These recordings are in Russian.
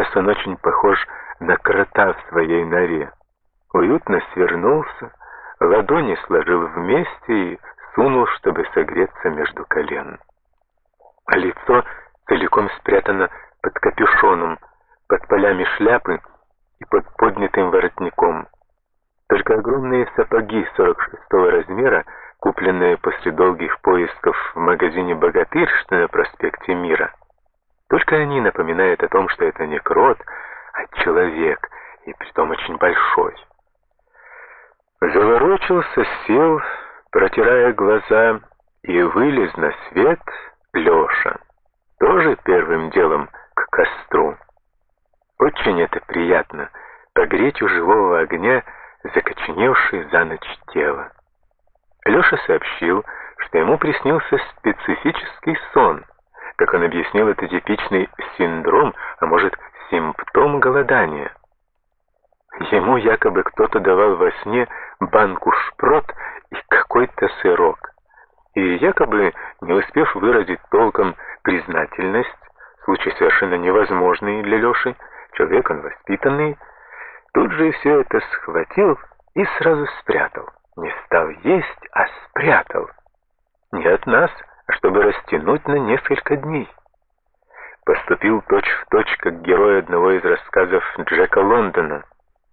Сейчас он очень похож на крота в своей норе. Уютно свернулся, ладони сложил вместе и сунул, чтобы согреться между колен. А лицо целиком спрятано под капюшоном, под полями шляпы и под поднятым воротником. Только огромные сапоги 46-го размера, купленные после долгих поисков в магазине «Богатырь», что на проспекте Мира, только они напоминают о том, что это не крот, а человек, и притом очень большой. Заворочился, сел, протирая глаза, и вылез на свет Леша. Тоже первым делом к костру. Очень это приятно, погреть у живого огня закоченевшее за ночь тело. Леша сообщил, что ему приснился специфический сон. Как он объяснил, это типичный синдром, а может, симптом голодания. Ему якобы кто-то давал во сне банку шпрот и какой-то сырок. И якобы, не успев выразить толком признательность, случай совершенно невозможный для Леши, человек он воспитанный, тут же все это схватил и сразу спрятал. Не стал есть, а спрятал. Не от нас, чтобы растянуть на несколько дней. Поступил точь-в-точь, точь, как герой одного из рассказов Джека Лондона.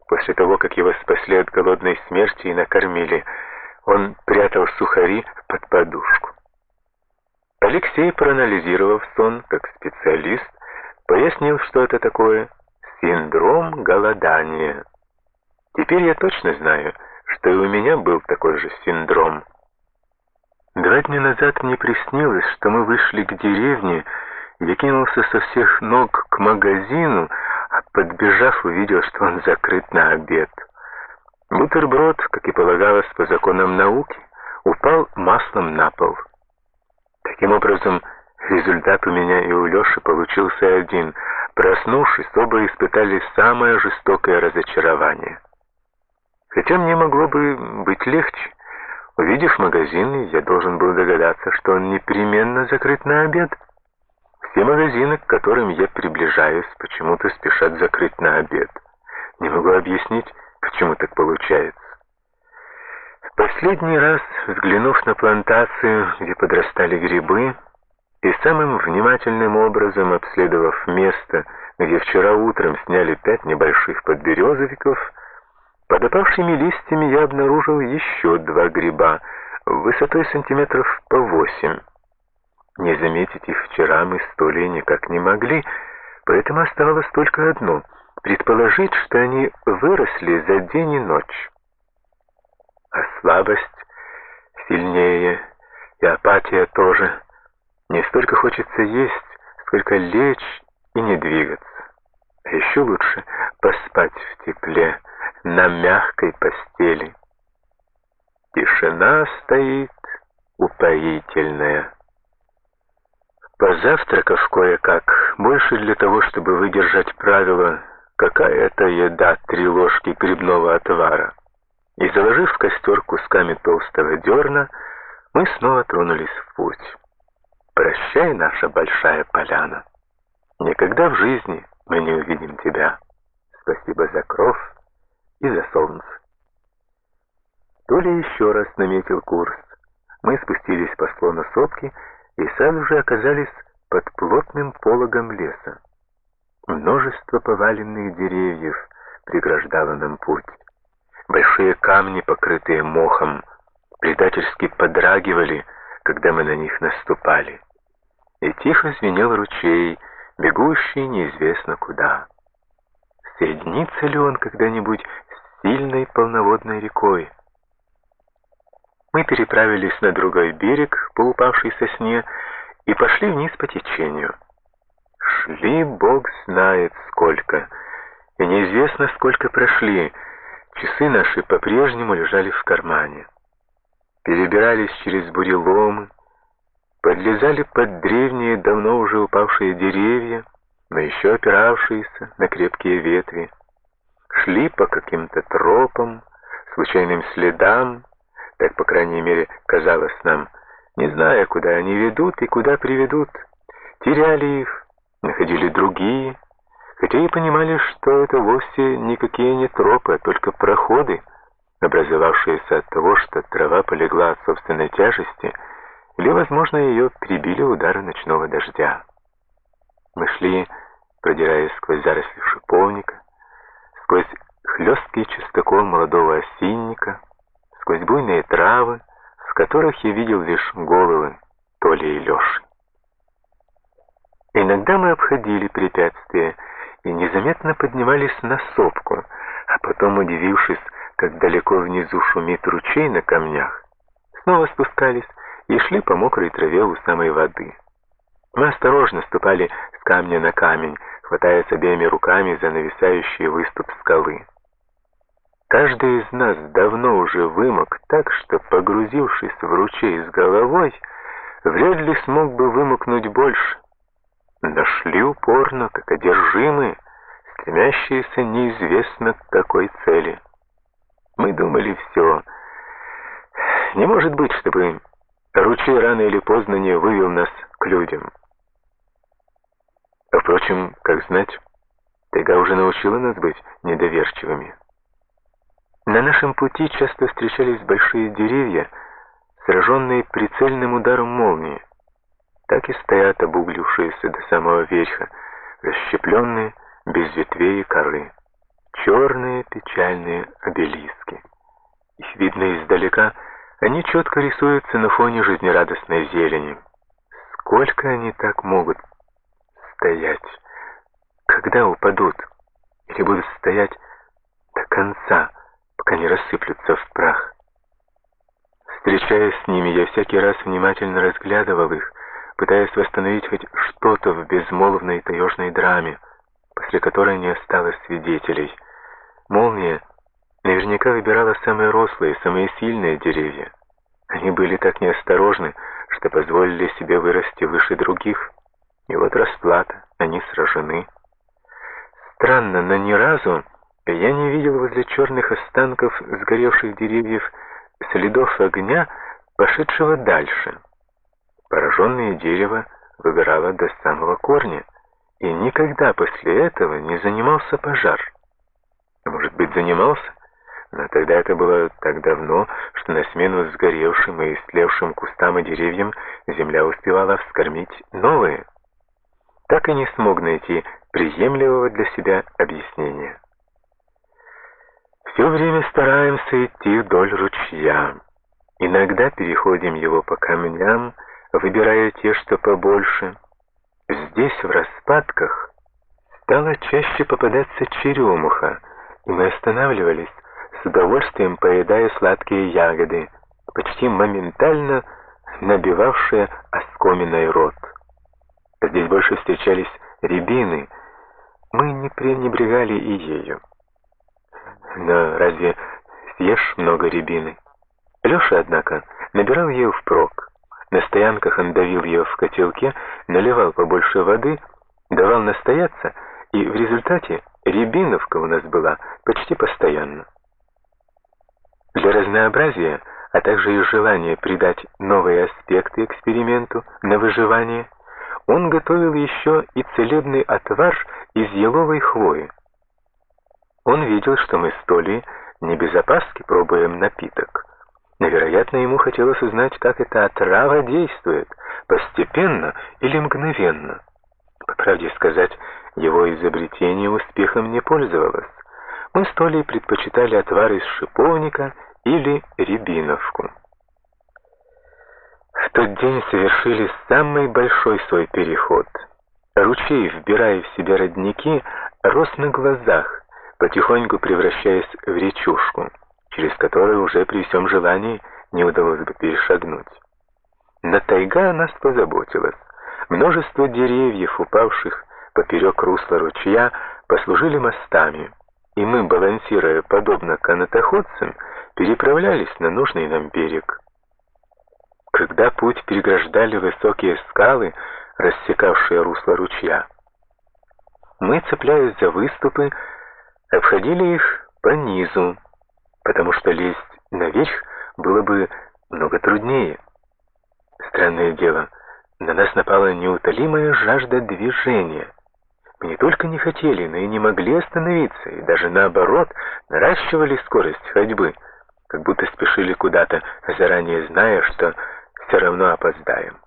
После того, как его спасли от голодной смерти и накормили, он прятал сухари под подушку. Алексей, проанализировав сон как специалист, пояснил, что это такое синдром голодания. Теперь я точно знаю, что и у меня был такой же синдром. Два дня назад мне приснилось, что мы вышли к деревне, я кинулся со всех ног к магазину, а подбежав, увидел, что он закрыт на обед. Бутерброд, как и полагалось по законам науки, упал маслом на пол. Таким образом, результат у меня и у Леши получился один. Проснувшись, оба испытали самое жестокое разочарование. Хотя мне могло бы быть легче. Увидев магазин, я должен был догадаться, что он непременно закрыт на обед. Все магазины, к которым я приближаюсь, почему-то спешат закрыть на обед. Не могу объяснить, почему так получается. Последний раз, взглянув на плантацию, где подрастали грибы, и самым внимательным образом обследовав место, где вчера утром сняли пять небольших подберезовиков, под опавшими листьями я обнаружил еще два гриба, высотой сантиметров по восемь. Не заметить их вчера мы с Толей никак не могли, поэтому оставалось только одно — предположить, что они выросли за день и ночь. А слабость сильнее, и апатия тоже. Не столько хочется есть, сколько лечь и не двигаться. А еще лучше поспать в тепле, на мягкой постели. Тишина стоит упоительная. Позавтракав кое-как, больше для того, чтобы выдержать правило «какая это еда три ложки грибного отвара», и заложив в костер кусками толстого дерна, мы снова тронулись в путь. Прощай, наша большая поляна. Никогда в жизни мы не увидим тебя. Спасибо за кров и за солнце. Толя еще раз наметил курс. Мы спустились по склону сопки и сразу же оказались под плотным пологом леса. Множество поваленных деревьев преграждало нам путь. Большие камни, покрытые мохом, предательски подрагивали, когда мы на них наступали. И тихо звенел ручей, бегущий неизвестно куда. Соединится ли он когда-нибудь сильной полноводной рекой. Мы переправились на другой берег по упавшей сосне и пошли вниз по течению. Шли, Бог знает сколько, и неизвестно сколько прошли. Часы наши по-прежнему лежали в кармане. Перебирались через буреломы, подлезали под древние, давно уже упавшие деревья, но еще опиравшиеся на крепкие ветви шли по каким-то тропам, случайным следам, так, по крайней мере, казалось нам, не зная, куда они ведут и куда приведут. Теряли их, находили другие, хотя и понимали, что это вовсе никакие не тропы, а только проходы, образовавшиеся от того, что трава полегла от собственной тяжести, или, возможно, ее прибили удары ночного дождя. Мы шли, продираясь сквозь заросли шиповника, сквозь хлесткий чистокол молодого осинника, сквозь буйные травы, в которых я видел лишь головы Толи и Леши. Иногда мы обходили препятствия и незаметно поднимались на сопку, а потом, удивившись, как далеко внизу шумит ручей на камнях, снова спускались и шли по мокрой траве у самой воды. Мы осторожно ступали с камня на камень, хватаясь обеими руками за нависающий выступ скалы. Каждый из нас давно уже вымок так, что, погрузившись в ручей с головой, вряд ли смог бы вымокнуть больше. Нашли упорно, как одержимые, стремящиеся неизвестно к какой цели. Мы думали все. Не может быть, чтобы ручей рано или поздно не вывел нас к людям. А впрочем, как знать, тайга уже научила нас быть недоверчивыми. На нашем пути часто встречались большие деревья, сраженные прицельным ударом молнии. Так и стоят обуглившиеся до самого верха, расщепленные, без ветвей и коры. Черные печальные обелиски. Их видно издалека, они четко рисуются на фоне жизнерадостной зелени. Сколько они так могут стоять? Когда упадут? Или будут стоять до конца, пока не рассыплются в прах? Встречаясь с ними, я всякий раз внимательно разглядывал их, пытаясь восстановить хоть что-то в безмолвной таежной драме, после которой не осталось свидетелей. Молния наверняка выбирала самые рослые, самые сильные деревья. Они были так неосторожны, что позволили себе вырасти выше других. И вот расплата, они сражены. Странно, но ни разу я не видел возле черных останков сгоревших деревьев следов огня, пошедшего дальше. Пораженное дерево выбирало до самого корня, и никогда после этого не занимался пожар. Может быть, занимался, но тогда это было так давно, что на смену сгоревшим и истлевшим кустам и деревьям земля успевала вскормить новые. Так и не смог найти приемлемого для себя объяснения. Все время стараемся идти вдоль ручья. Иногда переходим его по камням, выбирая те, что побольше. Здесь, в распадках, стало чаще попадаться черемуха, и мы останавливались, с удовольствием поедая сладкие ягоды, почти моментально набивавшие оскоменный рот. Здесь больше встречались рябины, мы не пренебрегали и ею. Но разве съешь много рябины? Леша, однако, набирал ее впрок. На стоянках он давил ее в котелке, наливал побольше воды, давал настояться, и в результате рябиновка у нас была почти постоянно. Для разнообразия, а также и желания придать новые аспекты эксперименту на выживание, он готовил еще и целебный отвар из еловой хвои. Он видел, что мы с Толей не без опаски пробуем напиток. Но, вероятно, ему хотелось узнать, как эта отрава действует, постепенно или мгновенно. По правде сказать, его изобретение успехом не пользовалось. Мы с Толей предпочитали отвар из шиповника или рябиновку. В тот день совершили самый большой свой переход. Ручей, вбирая в себя родники, рос на глазах, потихоньку превращаясь в речушку, через которую уже при всем желании не удалось бы перешагнуть. На тайга нас позаботилась. Множество деревьев, упавших поперек русла ручья, послужили мостами, и мы, балансируя подобно канатоходцам, переправлялись на нужный нам берег. Когда путь переграждали высокие скалы, рассекавшие русло ручья, мы, цепляясь за выступы, обходили их по низу, потому что лезть наверх было бы много труднее. Странное дело, на нас напала неутолимая жажда движения. Мы не только не хотели, но и не могли остановиться, и даже наоборот, наращивали скорость ходьбы, как будто спешили куда-то, заранее зная, что все равно опоздаем.